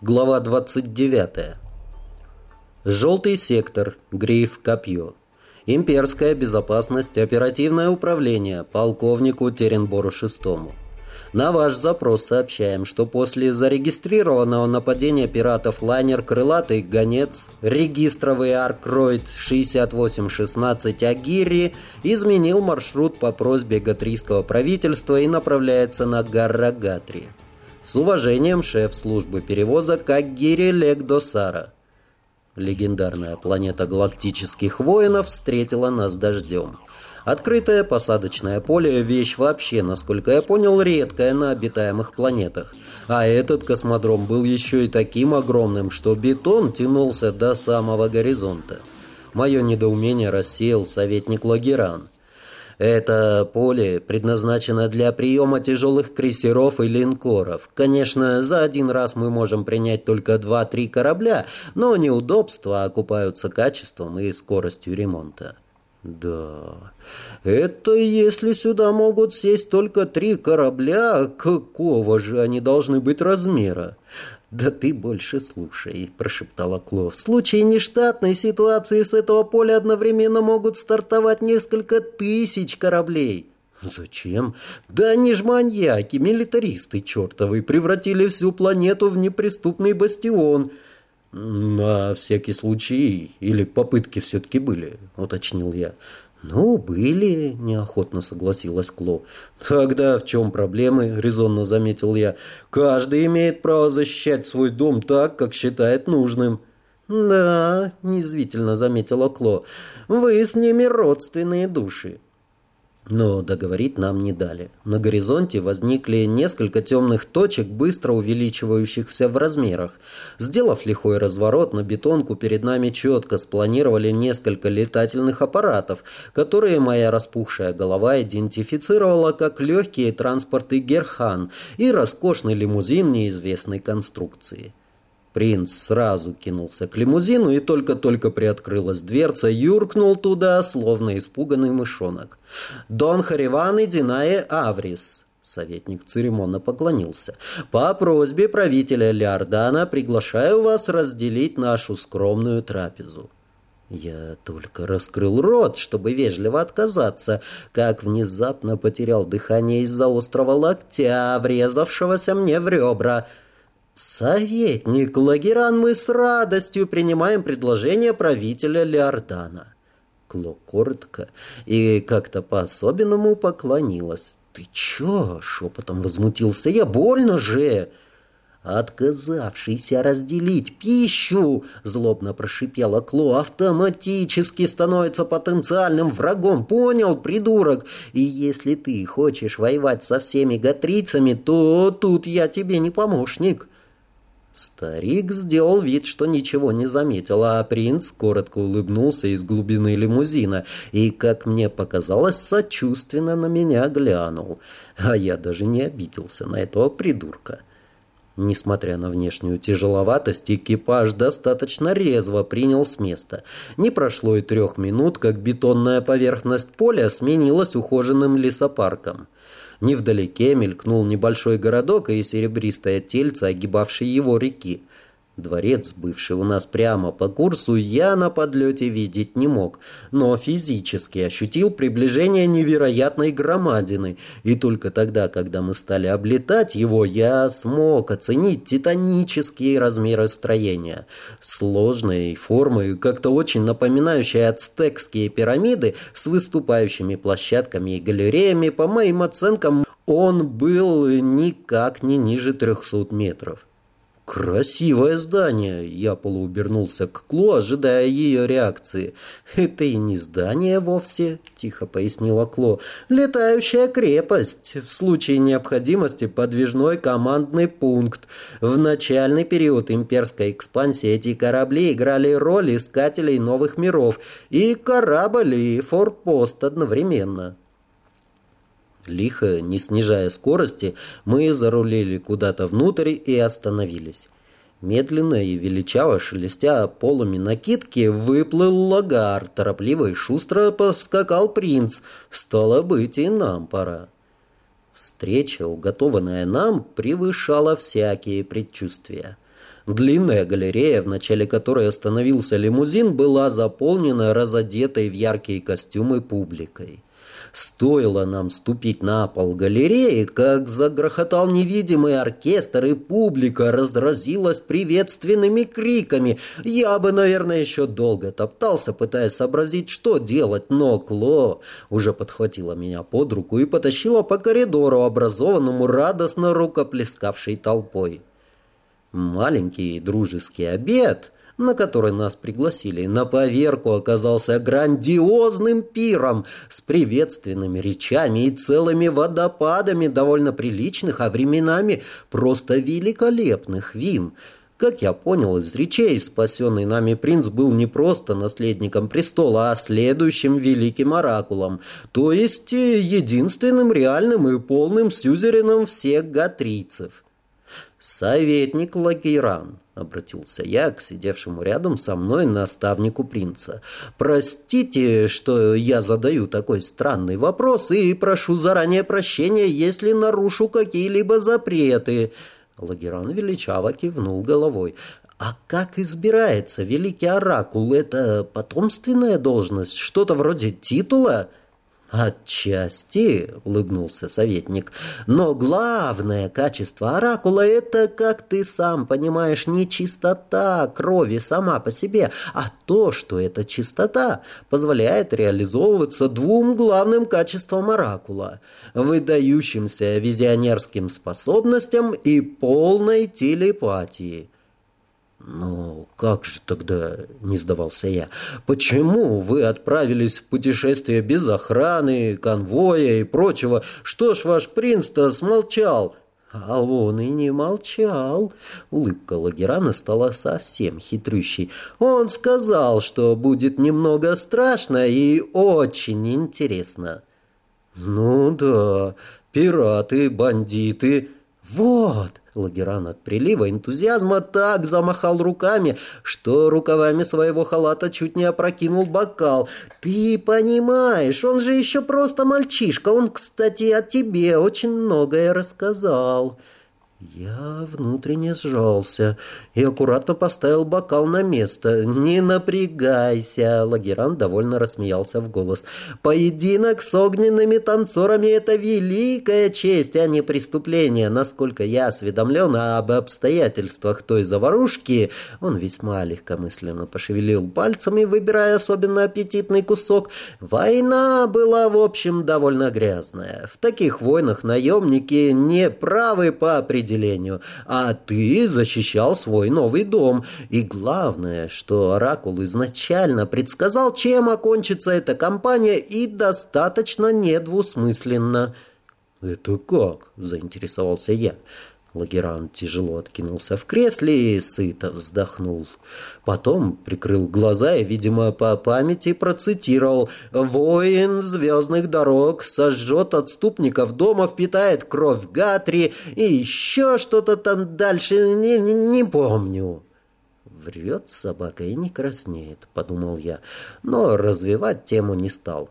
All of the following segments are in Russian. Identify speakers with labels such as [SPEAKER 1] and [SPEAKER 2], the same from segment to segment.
[SPEAKER 1] Глава 29. Желтый сектор. Гриф Копье. Имперская безопасность. Оперативное управление. Полковнику Теренбору VI. На ваш запрос сообщаем, что после зарегистрированного нападения пиратов лайнер «Крылатый гонец» регистровый Аркроид 6816 Агири изменил маршрут по просьбе гатрийского правительства и направляется на Гаррагатри. С уважением, шеф службы перевозок Агири Легдосара. Легендарная планета галактических воинов встретила нас дождем. Открытое посадочное поле – вещь вообще, насколько я понял, редкая на обитаемых планетах. А этот космодром был еще и таким огромным, что бетон тянулся до самого горизонта. Мое недоумение рассеял советник Лагеран. Это поле предназначено для приема тяжелых крейсеров и линкоров. Конечно, за один раз мы можем принять только 2-3 корабля, но неудобства окупаются качеством и скоростью ремонта. Да, это если сюда могут сесть только три корабля, какого же они должны быть размера? «Да ты больше слушай», — прошептала Кло. «В случае нештатной ситуации с этого поля одновременно могут стартовать несколько тысяч кораблей». «Зачем? Да они ж маньяки, милитаристы чертовы, превратили всю планету в неприступный бастион». «На всякий случай, или попытки все-таки были», — уточнил я. «Ну, были», — неохотно согласилась Кло. «Тогда в чем проблемы?» — резонно заметил я. «Каждый имеет право защищать свой дом так, как считает нужным». «Да», — неизвительно заметила Кло, — «вы с ними родственные души». Но договорить нам не дали. На горизонте возникли несколько темных точек, быстро увеличивающихся в размерах. Сделав лихой разворот, на бетонку перед нами четко спланировали несколько летательных аппаратов, которые моя распухшая голова идентифицировала как легкие транспорты Герхан и роскошный лимузин неизвестной конструкции. Принц сразу кинулся к лимузину и только-только приоткрылась дверца, юркнул туда, словно испуганный мышонок. «Дон Хариван и Динае Аврис», Советник церемонно поклонился. «По просьбе правителя Лиордана приглашаю вас разделить нашу скромную трапезу». Я только раскрыл рот, чтобы вежливо отказаться, как внезапно потерял дыхание из-за острого локтя, врезавшегося мне в ребра — «Советник Лагеран, мы с радостью принимаем предложение правителя Леордана». Кло коротко и как-то по-особенному поклонилась. «Ты чё?» — шепотом возмутился я. «Больно же!» «Отказавшийся разделить пищу!» — злобно прошипела Кло. «Автоматически становится потенциальным врагом, понял, придурок? И если ты хочешь воевать со всеми гатрицами, то тут я тебе не помощник». Старик сделал вид, что ничего не заметил, а принц коротко улыбнулся из глубины лимузина и, как мне показалось, сочувственно на меня глянул. А я даже не обиделся на этого придурка. Несмотря на внешнюю тяжеловатость, экипаж достаточно резво принял с места. Не прошло и трех минут, как бетонная поверхность поля сменилась ухоженным лесопарком. Невдалеке мелькнул небольшой городок и серебристое тельце, огибавшее его реки. Дворец, бывший у нас прямо по курсу, я на подлете видеть не мог, но физически ощутил приближение невероятной громадины, и только тогда, когда мы стали облетать его, я смог оценить титанические размеры строения. Сложной формы, как-то очень напоминающие ацтекские пирамиды с выступающими площадками и галереями, по моим оценкам, он был никак не ниже 300 метров. «Красивое здание!» Я полуобернулся к Кло, ожидая ее реакции. «Это и не здание вовсе», — тихо пояснила Кло. «Летающая крепость. В случае необходимости подвижной командный пункт. В начальный период имперской экспансии эти корабли играли роль искателей новых миров. И корабль, и форпост одновременно». Лихо, не снижая скорости, мы зарулили куда-то внутрь и остановились. Медленно и величаво шелестя полами накидки, выплыл лагар, торопливо и шустро поскакал принц. Стало быть, и нам пора. Встреча, уготованная нам, превышала всякие предчувствия. Длинная галерея, в начале которой остановился лимузин, была заполнена разодетой в яркие костюмы публикой. Стоило нам ступить на пол галереи, как загрохотал невидимый оркестр, и публика разразилась приветственными криками. Я бы, наверное, еще долго топтался, пытаясь сообразить, что делать, но Кло уже подхватила меня под руку и потащила по коридору, образованному радостно рукоплескавшей толпой. Маленький дружеский обед — на который нас пригласили, на поверку оказался грандиозным пиром с приветственными речами и целыми водопадами довольно приличных, а временами просто великолепных вин. Как я понял из речей, спасенный нами принц был не просто наследником престола, а следующим великим оракулом, то есть э, единственным реальным и полным сюзереном всех гатрийцев. «Советник Лагейран», — обратился я к сидевшему рядом со мной наставнику принца. «Простите, что я задаю такой странный вопрос и прошу заранее прощения, если нарушу какие-либо запреты». Лагеран величаво кивнул головой. «А как избирается великий оракул? Это потомственная должность? Что-то вроде титула?» «Отчасти», — улыбнулся советник, — «но главное качество оракула — это, как ты сам понимаешь, не чистота крови сама по себе, а то, что эта чистота позволяет реализовываться двум главным качествам оракула — выдающимся визионерским способностям и полной телепатии». «Ну, как же тогда?» — не сдавался я. «Почему вы отправились в путешествие без охраны, конвоя и прочего? Что ж ваш принц-то смолчал?» А он и не молчал. Улыбка Лагерана стала совсем хитрющей. Он сказал, что будет немного страшно и очень интересно. «Ну да, пираты, бандиты...» «Вот!» Лагеран от прилива энтузиазма так замахал руками, что рукавами своего халата чуть не опрокинул бокал. «Ты понимаешь, он же еще просто мальчишка. Он, кстати, о тебе очень многое рассказал». Я внутренне сжался и аккуратно поставил бокал на место. «Не напрягайся!» Лагеран довольно рассмеялся в голос. «Поединок с огненными танцорами — это великая честь, а не преступление. Насколько я осведомлен об обстоятельствах той заварушки...» Он весьма легкомысленно пошевелил пальцами, выбирая особенно аппетитный кусок. «Война была, в общем, довольно грязная. В таких войнах наемники не правы по определению определению, а ты защищал свой новый дом. И главное, что Оракул изначально предсказал, чем окончится эта кампания, и достаточно недвусмысленно. «Это как?» – заинтересовался я. Лагеран тяжело откинулся в кресле и сыто вздохнул. Потом прикрыл глаза и, видимо, по памяти процитировал «Воин звездных дорог сожжет отступников дома, впитает кровь Гатри и еще что-то там дальше, не, не, не помню». «Врет собака и не краснеет», — подумал я, но развивать тему не стал.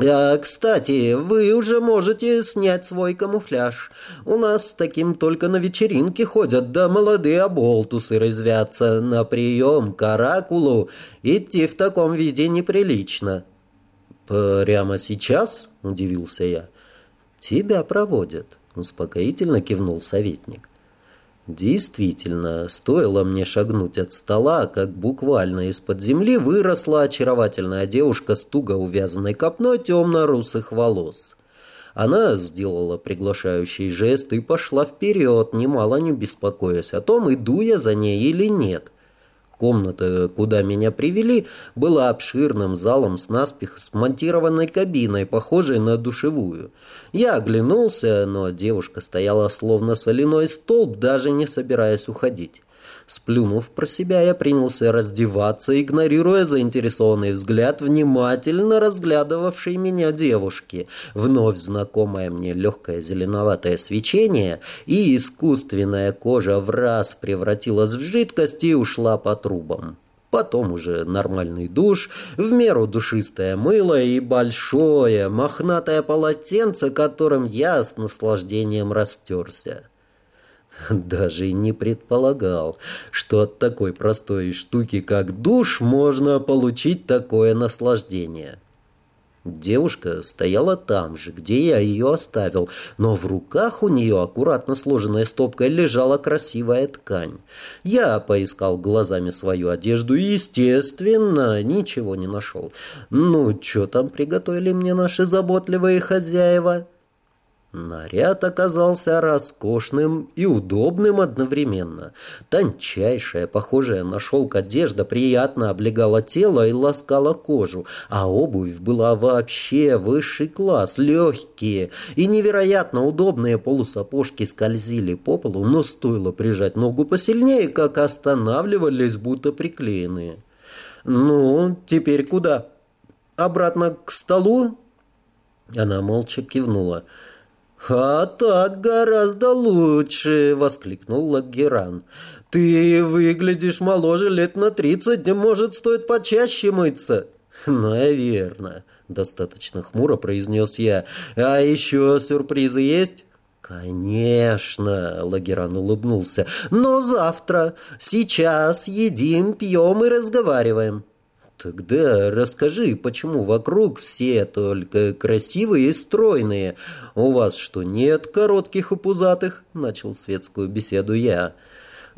[SPEAKER 1] А, кстати, вы уже можете снять свой камуфляж. У нас с таким только на вечеринке ходят, да молодые оболтусы развятся. На прием к оракулу идти в таком виде неприлично. «Прямо сейчас?» – удивился я. «Тебя проводят», – успокоительно кивнул советник. Действительно, стоило мне шагнуть от стола, как буквально из-под земли выросла очаровательная девушка с туго увязанной копной темно-русых волос. Она сделала приглашающий жест и пошла вперед, немало не беспокоясь о том, иду я за ней или нет. Комната, куда меня привели, была обширным залом с наспех смонтированной кабиной, похожей на душевую. Я оглянулся, но девушка стояла словно соляной столб, даже не собираясь уходить. Сплюнув про себя, я принялся раздеваться, игнорируя заинтересованный взгляд внимательно разглядывавшей меня девушки. Вновь знакомое мне легкое зеленоватое свечение, и искусственная кожа в раз превратилась в жидкость и ушла по трубам. Потом уже нормальный душ, в меру душистое мыло и большое мохнатое полотенце, которым я с наслаждением растерся. Даже и не предполагал, что от такой простой штуки, как душ, можно получить такое наслаждение. Девушка стояла там же, где я ее оставил, но в руках у нее аккуратно сложенной стопкой лежала красивая ткань. Я поискал глазами свою одежду и, естественно, ничего не нашел. Ну, что там приготовили мне наши заботливые хозяева?» Наряд оказался роскошным и удобным одновременно. Тончайшая, похожая на шелк одежда, приятно облегала тело и ласкала кожу, а обувь была вообще высший класс, легкие и невероятно удобные полусапожки скользили по полу, но стоило прижать ногу посильнее, как останавливались, будто приклеенные. «Ну, теперь куда? Обратно к столу?» Она молча кивнула. «А так гораздо лучше!» — воскликнул Лагеран. «Ты выглядишь моложе лет на тридцать, может, стоит почаще мыться?» «Наверно», — достаточно хмуро произнес я. «А еще сюрпризы есть?» «Конечно!» — Лагеран улыбнулся. «Но завтра. Сейчас едим, пьем и разговариваем». «Тогда расскажи, почему вокруг все только красивые и стройные? У вас что, нет коротких и пузатых?» — начал светскую беседу я.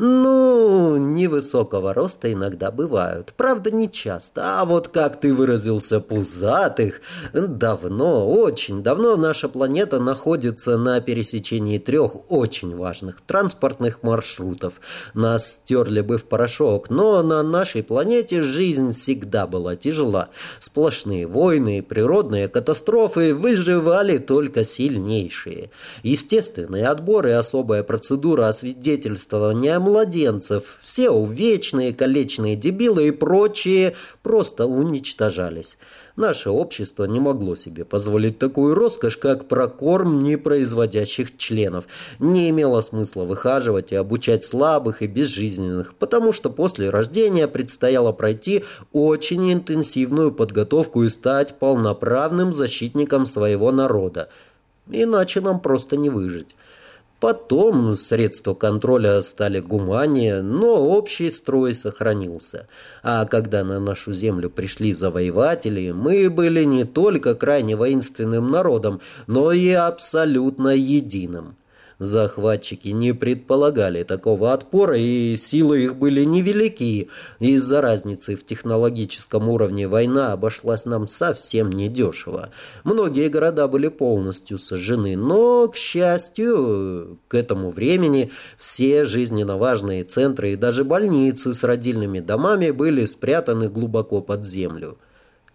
[SPEAKER 1] «Ну, невысокого роста иногда бывают. Правда, не часто. А вот как ты выразился, пузатых. Давно, очень давно наша планета находится на пересечении трех очень важных транспортных маршрутов. Нас стерли бы в порошок, но на нашей планете жизнь всегда была тяжела. Сплошные войны, природные катастрофы выживали только сильнейшие. Естественные отборы особая процедура освидетельствования младенцев, все увечные, калечные дебилы и прочие просто уничтожались. Наше общество не могло себе позволить такую роскошь, как прокорм непроизводящих членов. Не имело смысла выхаживать и обучать слабых и безжизненных, потому что после рождения предстояло пройти очень интенсивную подготовку и стать полноправным защитником своего народа. Иначе нам просто не выжить. Потом средства контроля стали гуманнее, но общий строй сохранился. А когда на нашу землю пришли завоеватели, мы были не только крайне воинственным народом, но и абсолютно единым. Захватчики не предполагали такого отпора, и силы их были невелики. Из-за разницы в технологическом уровне война обошлась нам совсем недешево. Многие города были полностью сожжены, но, к счастью, к этому времени все жизненно важные центры и даже больницы с родильными домами были спрятаны глубоко под землю.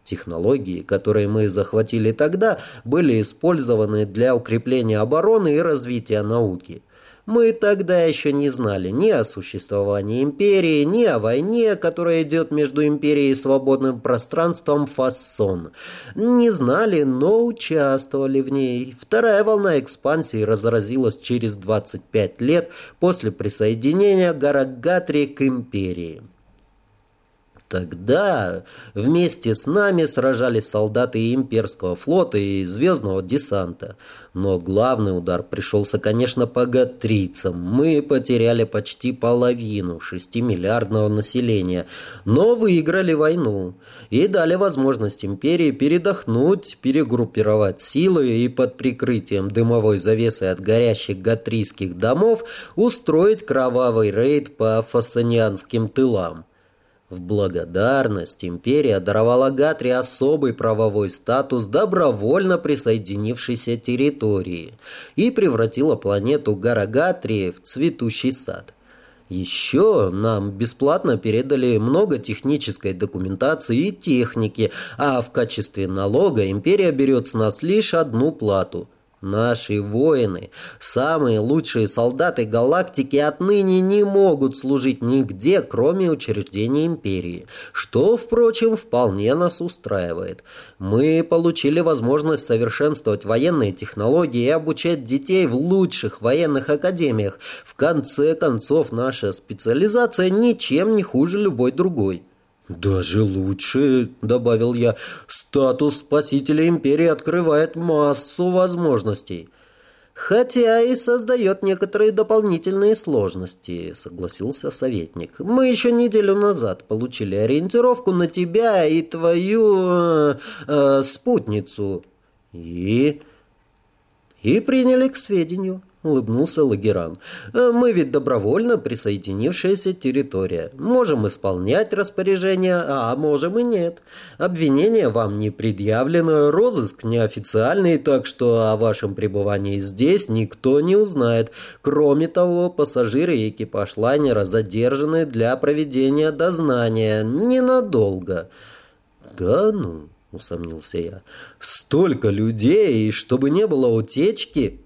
[SPEAKER 1] Технологии, которые мы захватили тогда, были использованы для укрепления обороны и развития науки. Мы тогда еще не знали ни о существовании империи, ни о войне, которая идет между империей и свободным пространством Фассон. Не знали, но участвовали в ней. Вторая волна экспансии разразилась через 25 лет после присоединения Гарагатри к империи. Тогда вместе с нами сражались солдаты имперского флота и звездного десанта. Но главный удар пришелся, конечно, по гатрийцам. Мы потеряли почти половину шестимиллиардного населения, но выиграли войну и дали возможность империи передохнуть, перегруппировать силы и под прикрытием дымовой завесы от горящих гатрийских домов устроить кровавый рейд по фасанианским тылам. В благодарность империя даровала Гатри особый правовой статус добровольно присоединившейся территории и превратила планету Гарагатри в цветущий сад. Еще нам бесплатно передали много технической документации и техники, а в качестве налога империя берет с нас лишь одну плату – Наши воины, самые лучшие солдаты галактики, отныне не могут служить нигде, кроме учреждений империи, что, впрочем, вполне нас устраивает. Мы получили возможность совершенствовать военные технологии и обучать детей в лучших военных академиях. В конце концов, наша специализация ничем не хуже любой другой. «Даже лучше», — добавил я, — «статус спасителя империи открывает массу возможностей». «Хотя и создает некоторые дополнительные сложности», — согласился советник. «Мы еще неделю назад получили ориентировку на тебя и твою э, э, спутницу». «И?» «И приняли к сведению» улыбнулся Лагеран. «Э, «Мы ведь добровольно присоединившаяся территория. Можем исполнять распоряжения, а можем и нет. Обвинение вам не предъявлено, розыск неофициальный, так что о вашем пребывании здесь никто не узнает. Кроме того, пассажиры и экипаж лайнера задержаны для проведения дознания ненадолго». «Да ну...» — усомнился я. «Столько людей, и чтобы не было утечки...»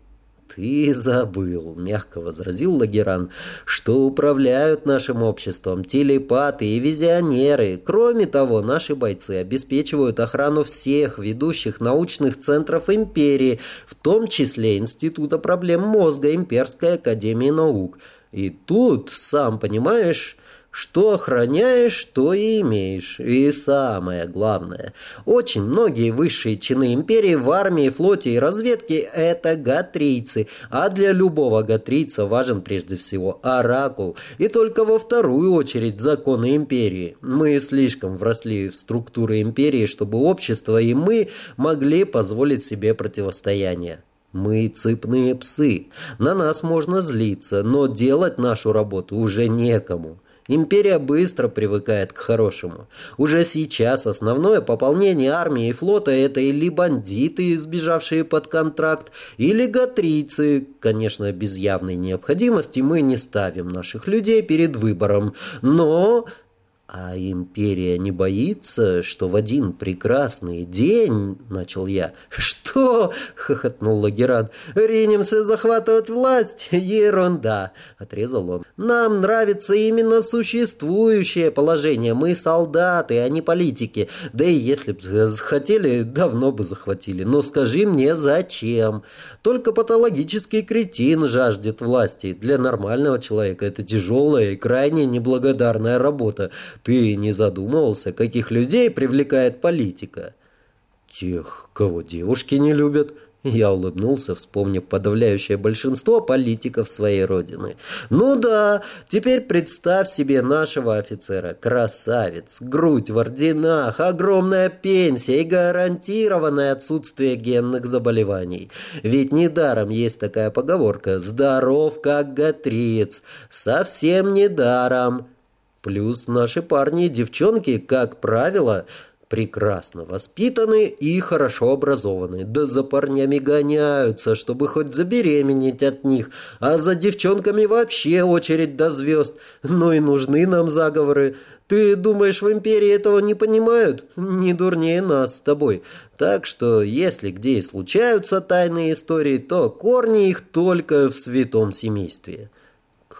[SPEAKER 1] «Ты забыл», — мягко возразил Лагеран, «что управляют нашим обществом телепаты и визионеры. Кроме того, наши бойцы обеспечивают охрану всех ведущих научных центров империи, в том числе Института проблем мозга Имперской академии наук. И тут, сам понимаешь, что охраняешь, то и имеешь. И самое главное, очень многие высшие чины империи в армии, флоте и разведке – это гатрийцы, а для любого гатрийца важен прежде всего оракул, и только во вторую очередь законы империи. Мы слишком вросли в структуры империи, чтобы общество и мы могли позволить себе противостояние. Мы цепные псы. На нас можно злиться, но делать нашу работу уже некому. Империя быстро привыкает к хорошему. Уже сейчас основное пополнение армии и флота это или бандиты, сбежавшие под контракт, или гатрийцы. Конечно, без явной необходимости мы не ставим наших людей перед выбором, но «А империя не боится, что в один прекрасный день...» — начал я. «Что?» — хохотнул Лагеран. «Ринемся захватывать власть? Ерунда!» — отрезал он. «Нам нравится именно существующее положение. Мы солдаты, а не политики. Да и если бы захотели, давно бы захватили. Но скажи мне, зачем? Только патологический кретин жаждет власти. Для нормального человека это тяжелая и крайне неблагодарная работа». Ты не задумывался, каких людей привлекает политика? Тех, кого девушки не любят. Я улыбнулся, вспомнив подавляющее большинство политиков своей родины. «Ну да, теперь представь себе нашего офицера. Красавец, грудь в орденах, огромная пенсия и гарантированное отсутствие генных заболеваний. Ведь недаром есть такая поговорка «здоров, как гатриец». Совсем недаром. Плюс наши парни и девчонки, как правило, прекрасно воспитаны и хорошо образованы. Да за парнями гоняются, чтобы хоть забеременеть от них, а за девчонками вообще очередь до звезд. Но и нужны нам заговоры. Ты думаешь, в империи этого не понимают? Не дурнее нас с тобой. Так что, если где и случаются тайные истории, то корни их только в святом семействе»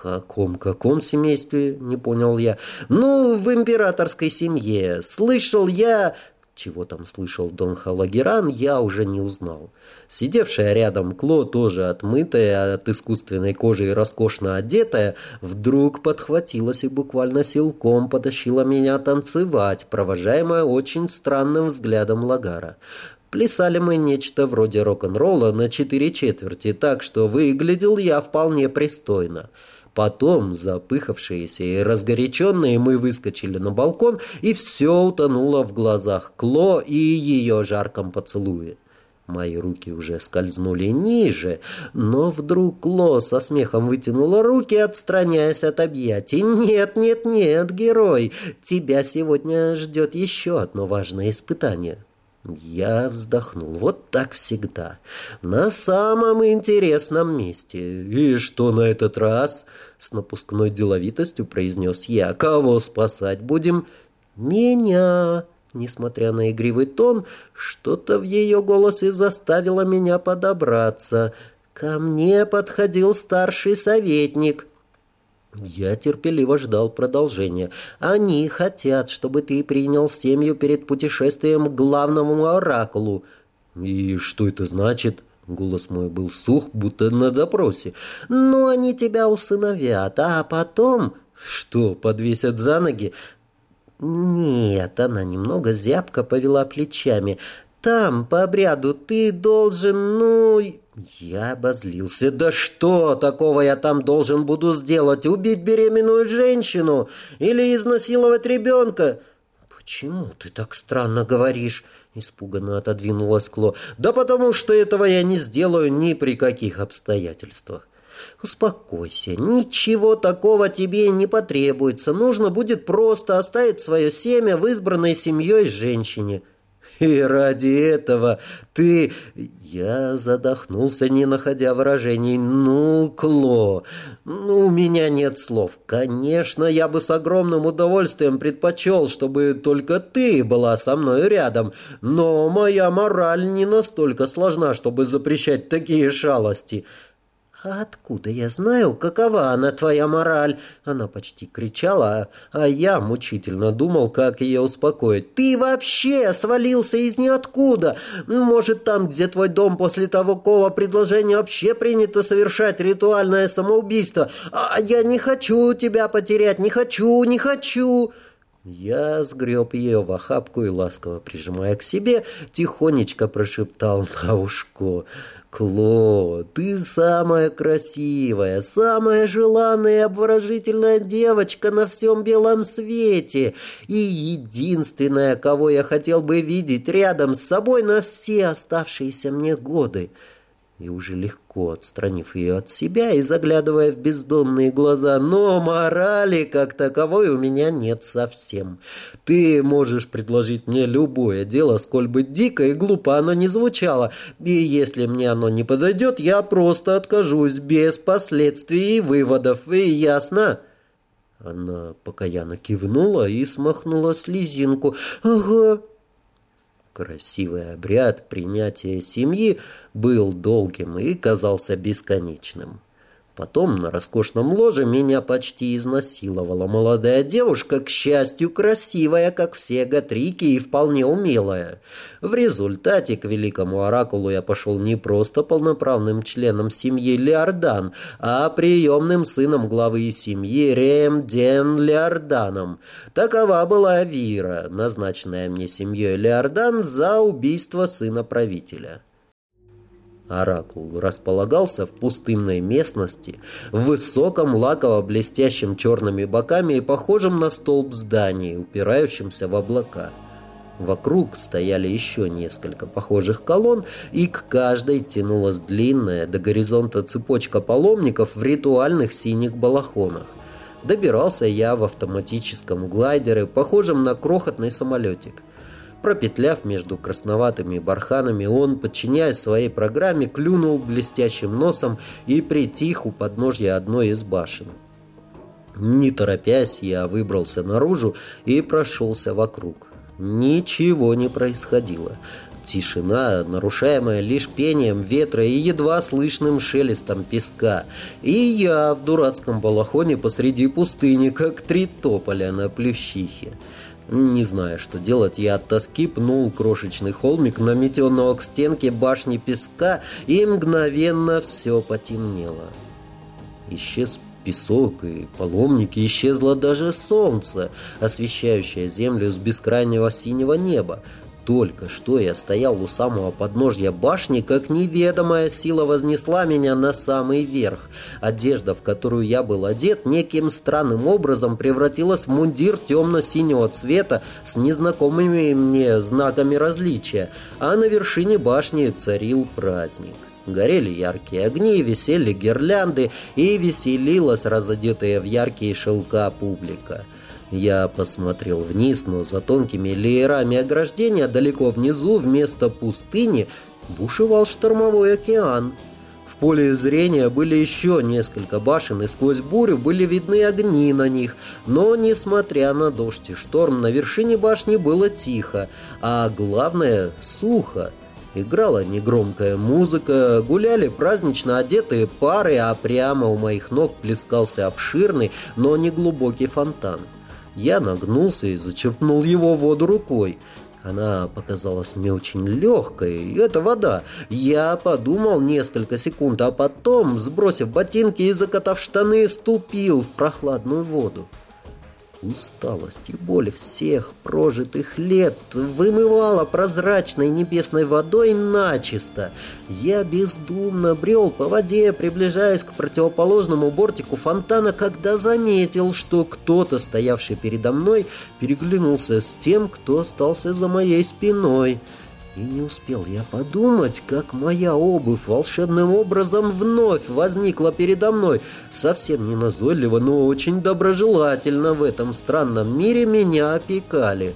[SPEAKER 1] каком-каком семействе?» — не понял я. «Ну, в императорской семье. Слышал я...» Чего там слышал Дон Халагеран, я уже не узнал. Сидевшая рядом Кло, тоже отмытая от искусственной кожи и роскошно одетая, вдруг подхватилась и буквально силком потащила меня танцевать, провожаемая очень странным взглядом Лагара. Плясали мы нечто вроде рок-н-ролла на четыре четверти, так что выглядел я вполне пристойно. Потом, запыхавшиеся и разгоряченные, мы выскочили на балкон, и все утонуло в глазах Кло и ее жарком поцелуе. Мои руки уже скользнули ниже, но вдруг Кло со смехом вытянула руки, отстраняясь от объятий. «Нет, нет, нет, герой, тебя сегодня ждет еще одно важное испытание». Я вздохнул. Вот так всегда. На самом интересном месте. И что на этот раз? С напускной деловитостью произнес я. Кого спасать будем? Меня. Несмотря на игривый тон, что-то в ее голосе заставило меня подобраться. Ко мне подходил старший советник. Я терпеливо ждал продолжения. Они хотят, чтобы ты принял семью перед путешествием к главному оракулу. И что это значит? Голос мой был сух, будто на допросе. Ну, они тебя усыновят, а потом... Что, подвесят за ноги? Нет, она немного зябко повела плечами. Там, по обряду, ты должен, ну...» Я обозлился. «Да что такого я там должен буду сделать? Убить беременную женщину? Или изнасиловать ребенка?» «Почему ты так странно говоришь?» Испуганно отодвинулась Кло. «Да потому что этого я не сделаю ни при каких обстоятельствах». «Успокойся, ничего такого тебе не потребуется. Нужно будет просто оставить свое семя в избранной семьей женщине». И ради этого ты... Я задохнулся, не находя выражений. Ну, Кло, ну, у меня нет слов. Конечно, я бы с огромным удовольствием предпочел, чтобы только ты была со мной рядом. Но моя мораль не настолько сложна, чтобы запрещать такие шалости. «А откуда я знаю, какова она, твоя мораль?» Она почти кричала, а я мучительно думал, как ее успокоить. «Ты вообще свалился из ниоткуда! Может, там, где твой дом после такого предложения вообще принято совершать ритуальное самоубийство? А я не хочу тебя потерять, не хочу, не хочу!» Я сгреб ее в охапку и, ласково прижимая к себе, тихонечко прошептал на ушко — Кло, ты самая красивая, самая желанная и обворожительная девочка на всем белом свете и единственная, кого я хотел бы видеть рядом с собой на все оставшиеся мне годы и уже легко отстранив ее от себя и заглядывая в бездонные глаза, но морали как таковой у меня нет совсем. Ты можешь предложить мне любое дело, сколь бы дико и глупо оно не звучало, и если мне оно не подойдет, я просто откажусь без последствий и выводов, и ясно?» Она покаянно кивнула и смахнула слезинку. «Ага, Красивый обряд принятия семьи был долгим и казался бесконечным. Потом на роскошном ложе меня почти изнасиловала молодая девушка, к счастью, красивая, как все гатрики, и вполне умелая. В результате к великому оракулу я пошел не просто полноправным членом семьи Леордан, а приемным сыном главы семьи Ремден Леорданом. Такова была Вира, назначенная мне семьей Леордан за убийство сына правителя. Оракул располагался в пустынной местности, в высоком лаково-блестящем черными боками и похожем на столб здании, упирающемся в облака. Вокруг стояли еще несколько похожих колонн, и к каждой тянулась длинная до горизонта цепочка паломников в ритуальных синих балахонах. Добирался я в автоматическом глайдере, похожем на крохотный самолетик. Пропетляв между красноватыми барханами, он, подчиняясь своей программе, клюнул блестящим носом и притих у подножья одной из башен. Не торопясь, я выбрался наружу и прошелся вокруг. Ничего не происходило. Тишина, нарушаемая лишь пением ветра и едва слышным шелестом песка. И я в дурацком балахоне посреди пустыни, как три тополя на плющихе. Не зная, что делать, я от тоски пнул крошечный холмик, наметенного к стенке башни песка, и мгновенно все потемнело. Исчез песок и паломники, исчезло даже солнце, освещающее землю с бескрайнего синего неба. Только что я стоял у самого подножья башни, как неведомая сила вознесла меня на самый верх. Одежда, в которую я был одет, неким странным образом превратилась в мундир темно-синего цвета с незнакомыми мне знаками различия, а на вершине башни царил праздник. Горели яркие огни, висели гирлянды и веселилась разодетая в яркие шелка публика. Я посмотрел вниз, но за тонкими леерами ограждения далеко внизу вместо пустыни бушевал штормовой океан. В поле зрения были еще несколько башен, и сквозь бурю были видны огни на них. Но, несмотря на дождь и шторм, на вершине башни было тихо, а главное — сухо. Играла негромкая музыка, гуляли празднично одетые пары, а прямо у моих ног плескался обширный, но неглубокий фонтан. Я нагнулся и зачерпнул его воду рукой. Она показалась мне очень легкой. Это вода. Я подумал несколько секунд, а потом, сбросив ботинки и закатав штаны, ступил в прохладную воду. Усталость и боль всех прожитых лет вымывала прозрачной небесной водой начисто. Я бездумно брел по воде, приближаясь к противоположному бортику фонтана, когда заметил, что кто-то, стоявший передо мной, переглянулся с тем, кто остался за моей спиной. И не успел я подумать, как моя обувь волшебным образом вновь возникла передо мной. Совсем не назойливо, но очень доброжелательно в этом странном мире меня опекали.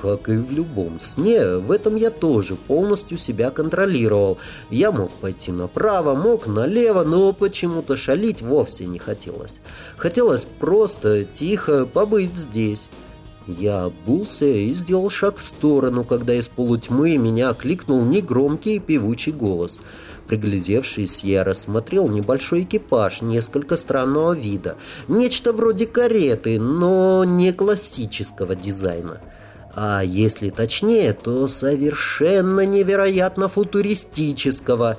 [SPEAKER 1] Как и в любом сне, в этом я тоже полностью себя контролировал. Я мог пойти направо, мог налево, но почему-то шалить вовсе не хотелось. Хотелось просто тихо побыть здесь. Я обулся и сделал шаг в сторону, когда из полутьмы меня окликнул негромкий певучий голос. Приглядевшись, я рассмотрел небольшой экипаж несколько странного вида. Нечто вроде кареты, но не классического дизайна. А если точнее, то совершенно невероятно футуристического.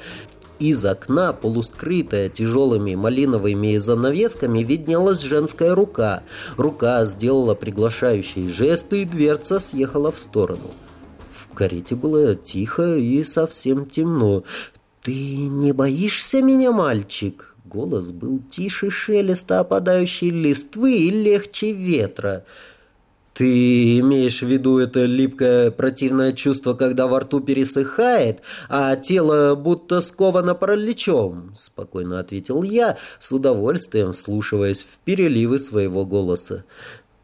[SPEAKER 1] Из окна, полускрытая тяжелыми малиновыми занавесками, виднелась женская рука. Рука сделала приглашающие жесты, и дверца съехала в сторону. В карете было тихо и совсем темно. «Ты не боишься меня, мальчик?» Голос был тише шелеста опадающей листвы и легче ветра. «Ты имеешь в виду это липкое противное чувство, когда во рту пересыхает, а тело будто сковано параличом?» Спокойно ответил я, с удовольствием вслушиваясь в переливы своего голоса.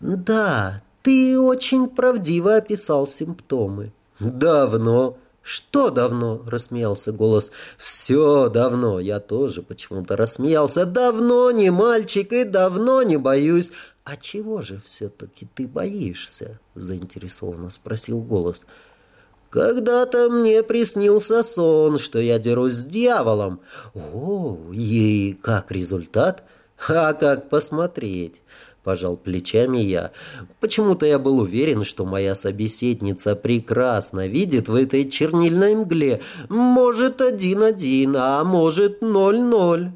[SPEAKER 1] «Да, ты очень правдиво описал симптомы». «Давно». «Что давно?» — рассмеялся голос. «Все давно». Я тоже почему-то рассмеялся. «Давно не мальчик и давно не боюсь. «А чего же все-таки ты боишься?» — заинтересованно спросил голос. «Когда-то мне приснился сон, что я дерусь с дьяволом. О, и как результат? А как посмотреть?» — пожал плечами я. Почему-то я был уверен, что моя собеседница прекрасно видит в этой чернильной мгле. Может, один-один, а может, ноль-ноль.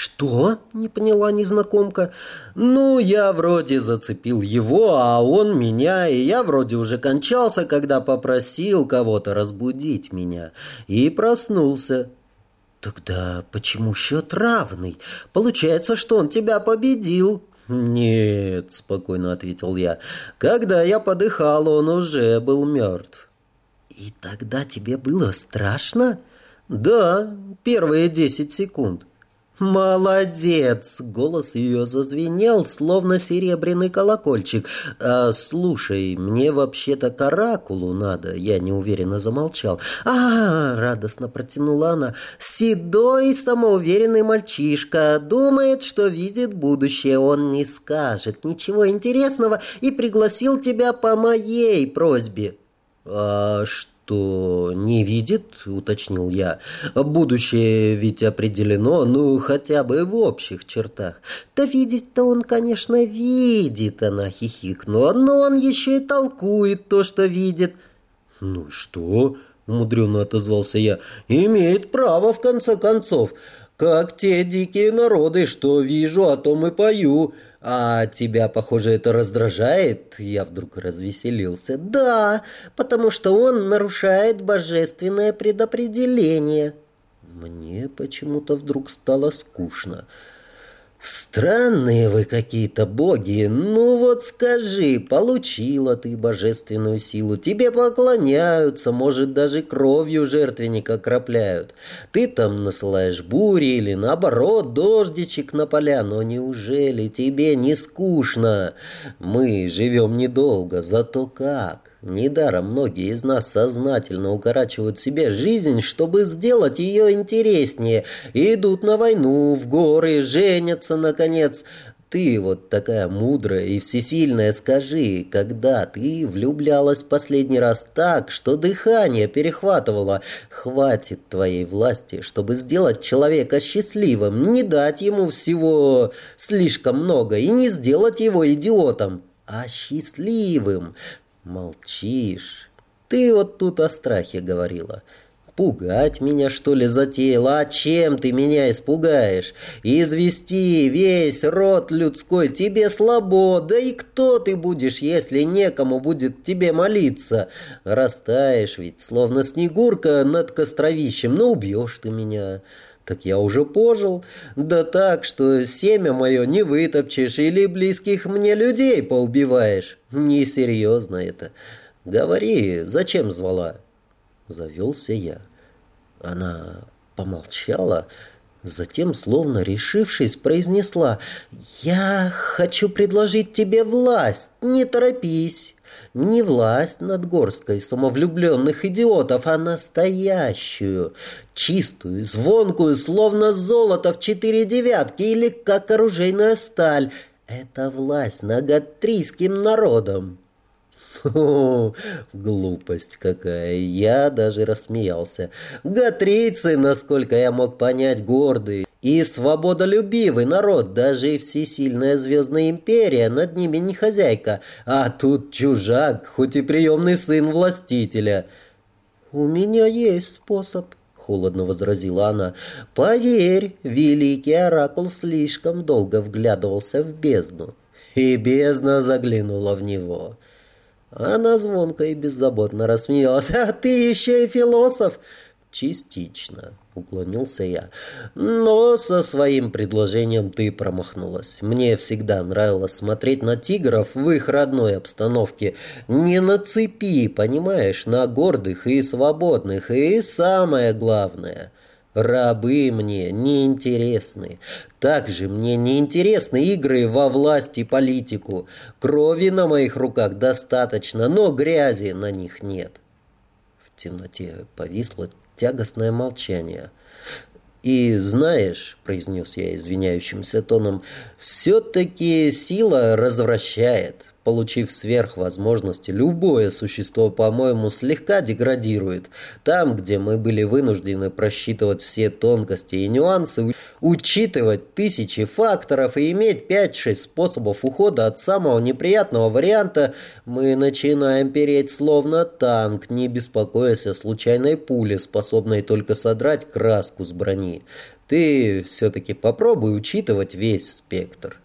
[SPEAKER 1] «Что?» — не поняла незнакомка. «Ну, я вроде зацепил его, а он меня, и я вроде уже кончался, когда попросил кого-то разбудить меня. И проснулся». «Тогда почему счет равный? Получается, что он тебя победил». «Нет», — спокойно ответил я. «Когда я подыхал, он уже был мертв». «И тогда тебе было страшно?» «Да, первые десять секунд». «Молодец!» — голос ее зазвенел, словно серебряный колокольчик. «А, «Слушай, мне вообще-то к оракулу надо», — я неуверенно замолчал. «А, — радостно протянула она, — седой самоуверенный мальчишка думает, что видит будущее. Он не скажет ничего интересного и пригласил тебя по моей просьбе». «А что?» Что не видит, уточнил я. Будущее ведь определено, ну, хотя бы в общих чертах. Да видеть-то он, конечно, видит, она хихикнула, но он еще и толкует то, что видит. Ну и что? Умудренно отозвался я. Имеет право, в конце концов. Как те дикие народы, что вижу, о том и пою. «А тебя, похоже, это раздражает?» Я вдруг развеселился. «Да, потому что он нарушает божественное предопределение». Мне почему-то вдруг стало скучно. «Странные вы какие-то боги. Ну вот скажи, получила ты божественную силу, тебе поклоняются, может, даже кровью жертвенника крапляют. Ты там насылаешь бури или, наоборот, дождичек на поля, но неужели тебе не скучно? Мы живем недолго, зато как?» Недаром многие из нас сознательно укорачивают себе жизнь, чтобы сделать ее интереснее, и идут на войну, в горы, женятся, наконец. Ты вот такая мудрая и всесильная, скажи, когда ты влюблялась последний раз так, что дыхание перехватывало, хватит твоей власти, чтобы сделать человека счастливым, не дать ему всего слишком много и не сделать его идиотом, а счастливым, Молчишь. Ты вот тут о страхе говорила. Пугать меня, что ли, затеяла? А чем ты меня испугаешь? Извести весь род людской тебе слабо. Да и кто ты будешь, если некому будет тебе молиться? Растаешь ведь, словно снегурка над костровищем. Ну, убьешь ты меня. Так я уже пожил. Да так, что семя мое не вытопчешь или близких мне людей поубиваешь. Несерьезно это. Говори, зачем звала?» Завелся я. Она помолчала, затем, словно решившись, произнесла «Я хочу предложить тебе власть, не торопись». Не власть над горсткой самовлюбленных идиотов, а настоящую, чистую, звонкую, словно золото в четыре девятки или как оружейная сталь. Это власть над гатрийским народом. О, глупость какая! Я даже рассмеялся. Гатрийцы, насколько я мог понять, гордые и свободолюбивый народ, даже и всесильная звездная империя над ними не хозяйка, а тут чужак, хоть и приемный сын властителя. «У меня есть способ», — холодно возразила она. «Поверь, великий оракул слишком долго вглядывался в бездну». И бездна заглянула в него. Она звонко и беззаботно рассмеялась. «А ты еще и философ!» «Частично», — уклонился я. «Но со своим предложением ты промахнулась. Мне всегда нравилось смотреть на тигров в их родной обстановке. Не на цепи, понимаешь, на гордых и свободных. И самое главное — Рабы мне не интересны. Также мне не интересны игры во власть и политику. Крови на моих руках достаточно, но грязи на них нет. В темноте повисло тягостное молчание. «И знаешь», — произнес я извиняющимся тоном, — «все-таки сила развращает. Получив сверхвозможности, любое существо, по-моему, слегка деградирует. Там, где мы были вынуждены просчитывать все тонкости и нюансы, учитывать тысячи факторов и иметь 5-6 способов ухода от самого неприятного варианта, мы начинаем переть словно танк, не беспокоясь о случайной пуле, способной только содрать краску с брони. Ты все-таки попробуй учитывать весь спектр.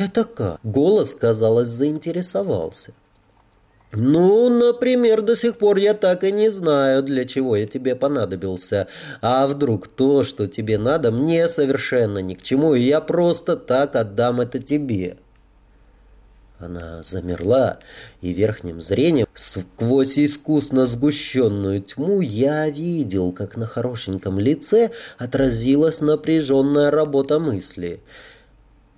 [SPEAKER 1] «Это как?» Голос, казалось, заинтересовался. «Ну, например, до сих пор я так и не знаю, для чего я тебе понадобился. А вдруг то, что тебе надо, мне совершенно ни к чему, и я просто так отдам это тебе?» Она замерла, и верхним зрением, сквозь искусно сгущенную тьму, я видел, как на хорошеньком лице отразилась напряженная работа мысли —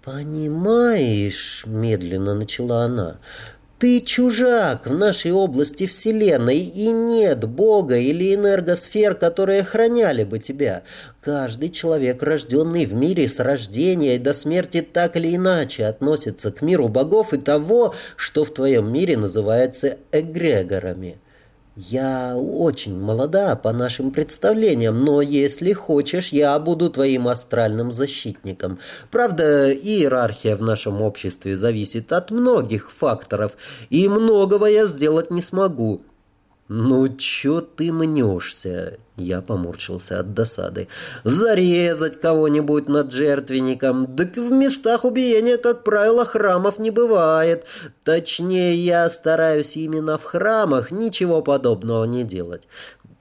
[SPEAKER 1] «Понимаешь», — медленно начала она, — «ты чужак в нашей области Вселенной, и нет Бога или энергосфер, которые охраняли бы тебя. Каждый человек, рожденный в мире с рождения и до смерти, так или иначе относится к миру богов и того, что в твоем мире называется эгрегорами». «Я очень молода по нашим представлениям, но если хочешь, я буду твоим астральным защитником. Правда, иерархия в нашем обществе зависит от многих факторов, и многого я сделать не смогу. «Ну, чё ты мнешься?» Я поморщился от досады. «Зарезать кого-нибудь над жертвенником? Так в местах убиения, как правило, храмов не бывает. Точнее, я стараюсь именно в храмах ничего подобного не делать».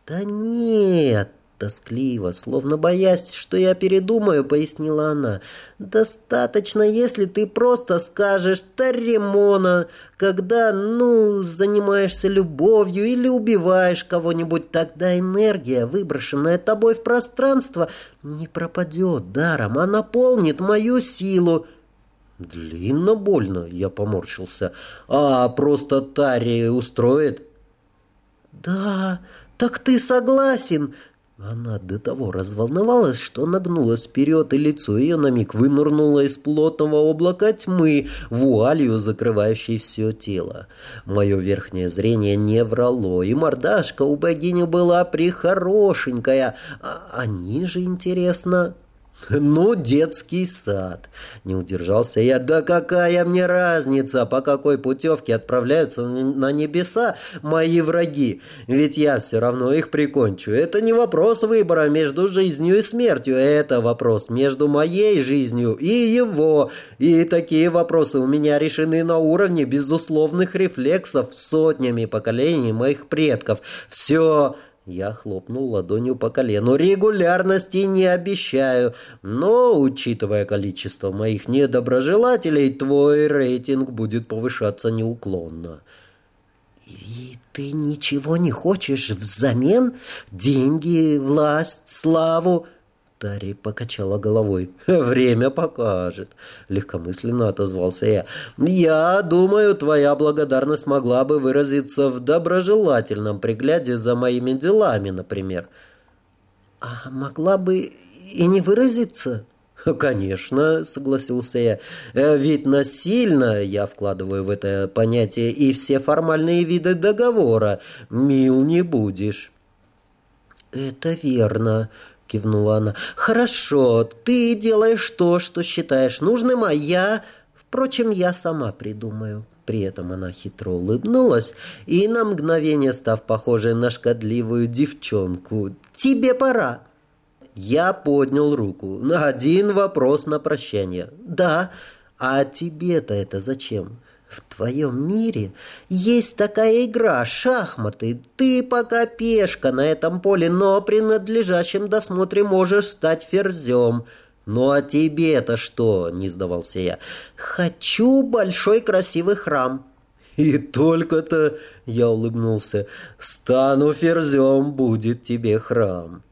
[SPEAKER 1] «Да нет, Тоскливо, словно боясь, что я передумаю, пояснила она. «Достаточно, если ты просто скажешь «Таремона», когда, ну, занимаешься любовью или убиваешь кого-нибудь, тогда энергия, выброшенная тобой в пространство, не пропадет даром, а наполнит мою силу». «Длинно больно», — я поморщился. «А просто Тари устроит?» «Да, так ты согласен?» Она до того разволновалась, что нагнулась вперед, и лицо ее на миг вынырнуло из плотного облака тьмы, вуалью закрывающей все тело. Мое верхнее зрение не врало, и мордашка у богини была прихорошенькая. А, а ниже, интересно... «Ну, детский сад!» — не удержался я. «Да какая мне разница, по какой путевке отправляются на небеса мои враги? Ведь я все равно их прикончу. Это не вопрос выбора между жизнью и смертью, это вопрос между моей жизнью и его. И такие вопросы у меня решены на уровне безусловных рефлексов сотнями поколений моих предков. Все...» Я хлопнул ладонью по колену. «Регулярности не обещаю, но, учитывая количество моих недоброжелателей, твой рейтинг будет повышаться неуклонно». «И ты ничего не хочешь взамен? Деньги, власть, славу?» Тари покачала головой. «Время покажет», — легкомысленно отозвался я. «Я думаю, твоя благодарность могла бы выразиться в доброжелательном пригляде за моими делами, например». «А могла бы и не выразиться?» «Конечно», — согласился я. «Э, «Ведь насильно я вкладываю в это понятие и все формальные виды договора. Мил не будешь». «Это верно», кивнула она. «Хорошо, ты делаешь то, что считаешь нужным, а я... Впрочем, я сама придумаю». При этом она хитро улыбнулась и на мгновение, став похожей на шкодливую девчонку, «Тебе пора». Я поднял руку. Один вопрос на прощание. «Да, а тебе-то это зачем?» В твоем мире есть такая игра — шахматы. Ты пока пешка на этом поле, но при надлежащем досмотре можешь стать ферзем. «Ну а тебе-то что?» — не сдавался я. «Хочу большой красивый храм». «И только-то...» — я улыбнулся. «Стану ферзем, будет тебе храм».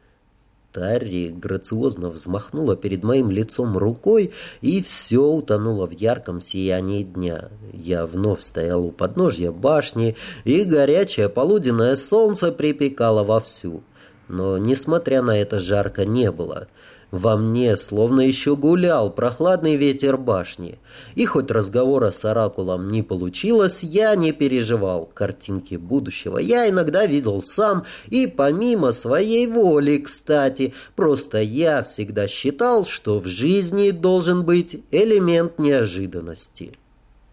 [SPEAKER 1] Тарри грациозно взмахнула перед моим лицом рукой, и все утонуло в ярком сиянии дня. Я вновь стоял у подножья башни, и горячее полуденное солнце припекало вовсю. Но, несмотря на это, жарко не было — во мне словно еще гулял прохладный ветер башни. И хоть разговора с Оракулом не получилось, я не переживал картинки будущего. Я иногда видел сам, и помимо своей воли, кстати, просто я всегда считал, что в жизни должен быть элемент неожиданности.